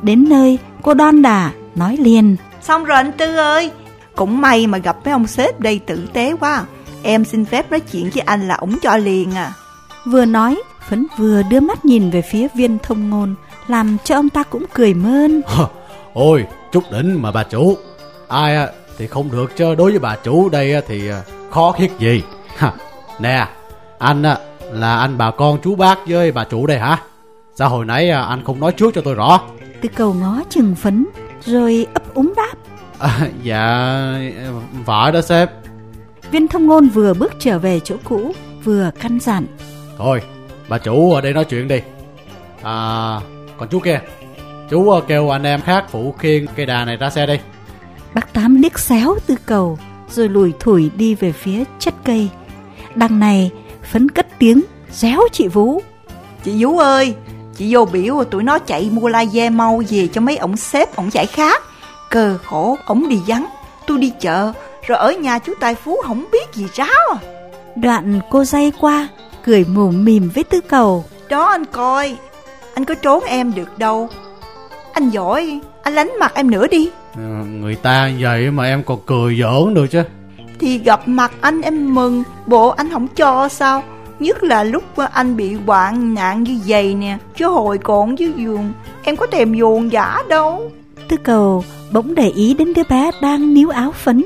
Đến nơi cô đon đà nói liền. Xong rồi anh Tư ơi Cũng may mà gặp mấy ông sếp đây tử tế quá. Em xin phép nói chuyện với anh là ổng cho liền à. Vừa nói Phấn vừa đưa mắt nhìn về phía viên thông ngôn Làm cho ông ta cũng cười mơn. Ôi chút đỉnh mà bà chủ. Ai á thì không được chứ đối với bà chủ đây á thì à, khó khiết gì. Nè anh á là anh bà con chú bác với bà chủ đây hả? Sao hồi nãy à, anh không nói trước cho tôi rõ Tư cầu ngó chừng Phấn Rồi ấp úng đáp. À, Dạ phải đó sếp. Viên thông ngôn vừa bước trở về chỗ cũ Vừa căn dặn. Thôi bà chủ ở đây nói chuyện đi. À còn chú kia? Chú à, kêu anh em khác phụ khiêng cây đà này ra xe đi. Bác Tám liếc xéo tư cầu Rồi lùi thủi đi về phía chất cây. Đằng này Phấn cất tiếng réo chị Vũ. Chị Vú ơi Chị vô biểu tụi nó chạy mua la dê mau về cho mấy ổng sếp ổng giải khát. Cờ khổ ổng đi vắng. Tôi đi chợ Rồi ở nhà chú Tài Phú không biết gì ráo. Đoạn cô dây qua Cười mồm mìm với tư cầu. Đó anh coi Anh có trốn em được đâu. Anh giỏi Anh lánh mặt em nữa đi. À, Người ta vậy mà em còn cười giỡn được chứ. Thì gặp mặt anh em mừng Bộ anh không cho sao Nhất là lúc anh bị hoạn nạn như vậy nè Chứ hồi còn dưới giường Em có thèm dồn giả đâu. Tư cầu bỗng để ý đến đứa bé đang níu áo phấn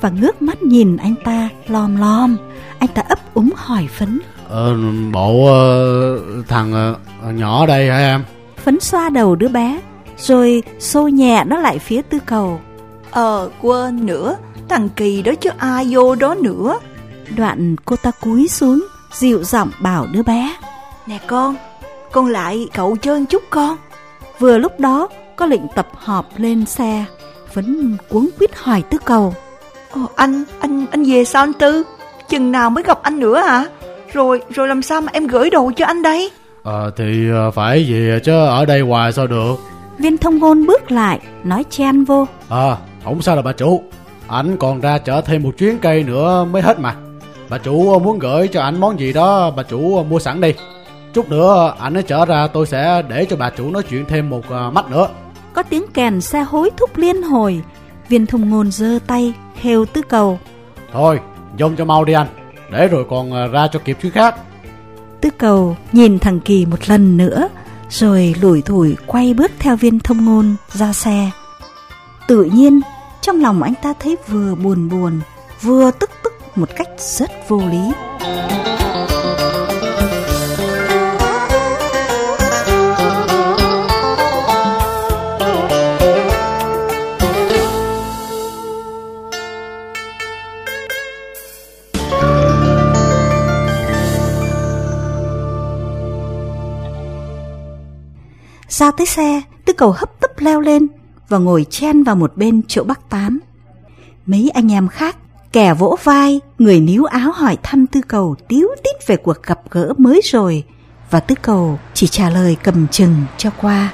Và ngước mắt nhìn anh ta lom lom. Anh ta ấp úng hỏi phấn. Ờ, Bộ ờ, thằng ờ, nhỏ đây hả em? Phấn xoa đầu đứa bé Rồi xô nhẹ nó lại phía tư cầu. Ờ quên nữa Thằng Kỳ đó chứ ai vô đó nữa. Đoạn cô ta cúi xuống Dịu giọng bảo đứa bé. Nè con Con lại cậu chơi chút con. Vừa lúc đó có lệnh tập họp lên xe. Phấn cuống quýt hỏi tư cầu. Ồ, Anh, anh, anh về sao anh Tư? Chừng nào mới gặp anh nữa hả? Rồi, rồi làm sao mà em gửi đồ cho anh đây? Ờ thì ờ, phải về chứ ở đây hoài sao được? Viên thông ngôn bước lại Nói chen vô. Ờ không sao là bà chủ. Anh còn ra chở thêm một chuyến cây nữa mới hết mà Bà chủ muốn gửi cho anh món gì đó Bà chủ mua sẵn đi. Chút nữa anh ấy trở ra tôi sẽ để cho bà chủ nói chuyện thêm một ờ, mắt nữa. Có tiếng kèn xe hối thúc liên hồi. Viên thông ngôn giơ tay khêu tư cầu. Thôi dông cho mau đi anh. Để rồi còn ra cho kịp chuyến khác. Tư cầu nhìn thằng Kỳ một lần nữa Rồi lủi thủi quay bước theo viên thông ngôn ra xe. Tự nhiên trong lòng anh ta thấy vừa buồn buồn Vừa tức tức một cách rất vô lý Ra tới xe, tư cầu hấp tấp leo lên và ngồi chen vào một bên chỗ bác Tám. Mấy anh em khác, kẻ vỗ vai, người níu áo hỏi thăm tư cầu tiếu tít về cuộc gặp gỡ mới rồi và tư cầu chỉ trả lời cầm chừng cho qua.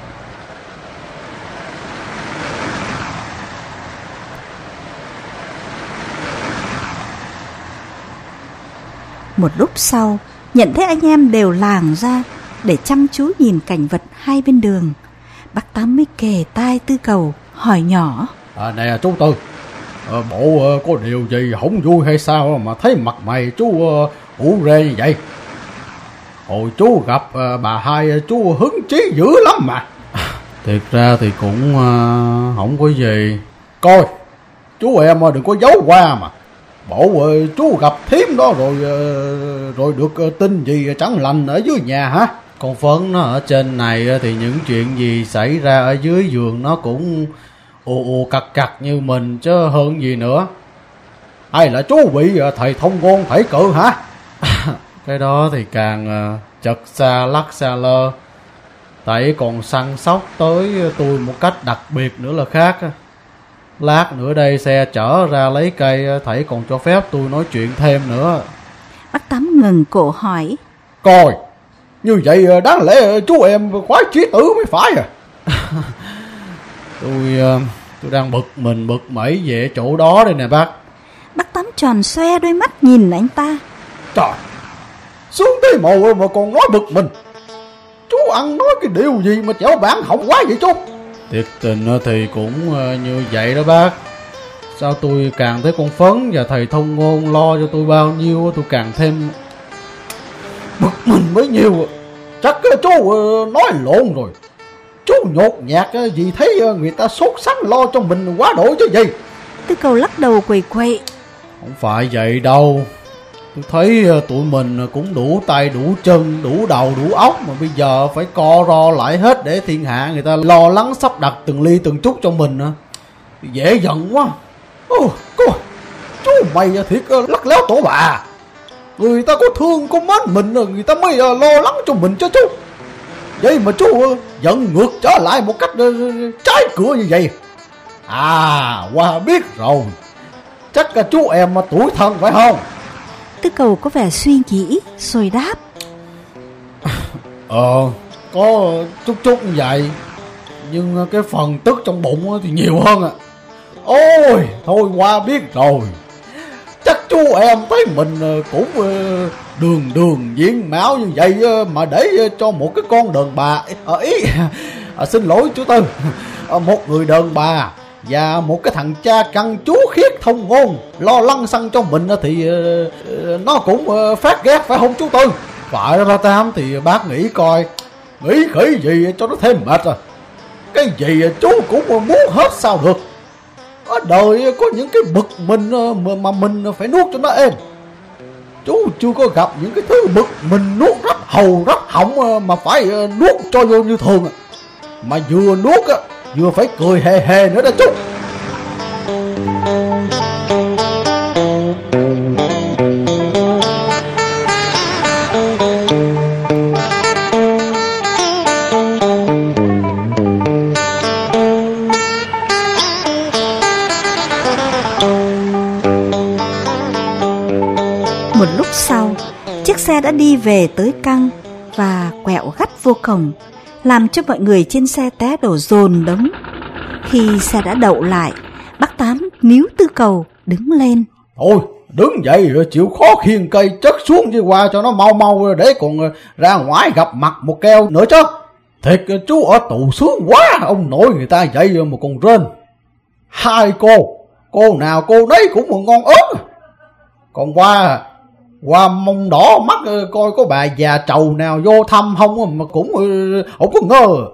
Một lúc sau, nhận thấy anh em đều làng ra để chăm chú nhìn cảnh vật hai bên đường. Bác Tám mới kề tai tư cầu, hỏi nhỏ. À là chú Tư, à, bộ à, có điều gì không vui hay sao mà thấy mặt mày chú à, ủ rê như vậy? Hồi chú gặp bà hai chú hứng chí dữ lắm mà. Thiệt ra thì cũng không có gì. Coi, chú em đừng có giấu qua mà. Bộ chú gặp thím đó rồi rồi được tin gì chẳng lành ở dưới nhà hả? Con Phấn nó ở trên này thì những chuyện gì xảy ra ở dưới giường nó cũng ù ù cặt cặt như mình chứ hơn gì nữa. Hay là chú bị thầy thông ngôn thể cự hả? Cái đó thì càng chật xa lắc xa lơ. Tại còn săn sóc tới tôi một cách đặc biệt nữa là khác. Lát nữa đây xe chở ra lấy cây thầy còn cho phép tôi nói chuyện thêm nữa. Bác Tám ngừng cổ hỏi. Coi! Như vậy ờ, đáng lẽ ờ, chú em khoái trí tử mới phải à Tôi ờ, tôi đang bực mình bực mẩy về chỗ đó đây nè bác. Bác Tám tròn xoe đôi mắt nhìn anh ta. Trời Xuống tới màu mà còn nói bực mình. Chú ăn nói cái điều gì mà chéo bản hỏng quá vậy chú? Thiệt tình thì cũng như vậy đó bác. Sao tôi càng thấy con Phấn và thầy thông ngôn lo cho tôi bao nhiêu Tôi càng thêm bực mình bấy nhiêu. Chắc chú ờ, nói lộn rồi chú nhột nhạt vì thấy ờ, người ta sốt sắng lo cho mình quá đổi chứ gì. Tư cầu lắc đầu quầy quậy. Không phải vậy đâu. Tôi thấy ờ, tụi mình cũng đủ tay đủ chân đủ đầu đủ óc mà bây giờ phải co ro lại hết để thiên hạ người ta lo lắng sắp đặt từng ly từng chút cho mình dễ giận quá. Ô, cô, chú mày thiệt lắc léo tổ bà. Người ta có thương có mến mình Người ta mới lo lắng cho mình cho chú Vậy mà chú giận ngược trở lại một cách uh, trái cửa như vậy. À qua biết rồi. Chắc là chú em mà tuổi thân phải không? Tư cầu có vẻ suy nghĩ rồi đáp. Ờ Có chút chút như vậy. Nhưng cái phần tức trong bụng thì nhiều hơn à Ôi Thôi qua biết rồi chắc chú em thấy mình ờ, cũng ờ, đường đường diễn máu như vậy ờ, mà để cho một cái con đàn bà. Ấy à, xin lỗi chú tư. Một người đàn bà và một cái thằng cha căn chú khiết thông ngôn lo lăng xăng cho mình thì nó cũng phát ghét phải không chú tư? Phải ra ba thì bác nghĩ coi. Nghĩ khỉ gì cho nó thêm mệt à? Cái gì chú cũng muốn hết sao được? Ở đời có những cái bực mình ờ, mà, mình phải nuốt cho nó êm. Chú chưa có gặp những cái thứ bực mình nuốt rất hầu rất hỏng ờ, mà phải ờ, nuốt cho vô như thường à. Mà vừa nuốt vừa phải cười hề hề nữa đó chú. Đã đi về tới căng và quẹo gắt vô cổng làm cho mọi người trên xe té đổ dồn đống. Khi xe đã đậu lại, bác Tám níu tư cầu đứng lên. Thôi, đứng dậy rồi chịu khó khiêng cây chất xuống đi qua cho nó mau mau để còn ờ, ra ngoài gặp mặt một keo nữa chứ. Thiệt ờ, chú ở tù sướng quá, ông nội người ta vậy ờ, mà còn rên. Hai cô, cô nào cô đấy cũng một ngon ớt. Còn qua qua mông đỏ mắt coi có bà già trầu nào vô thăm không mà cũng ờ, không có ngờ.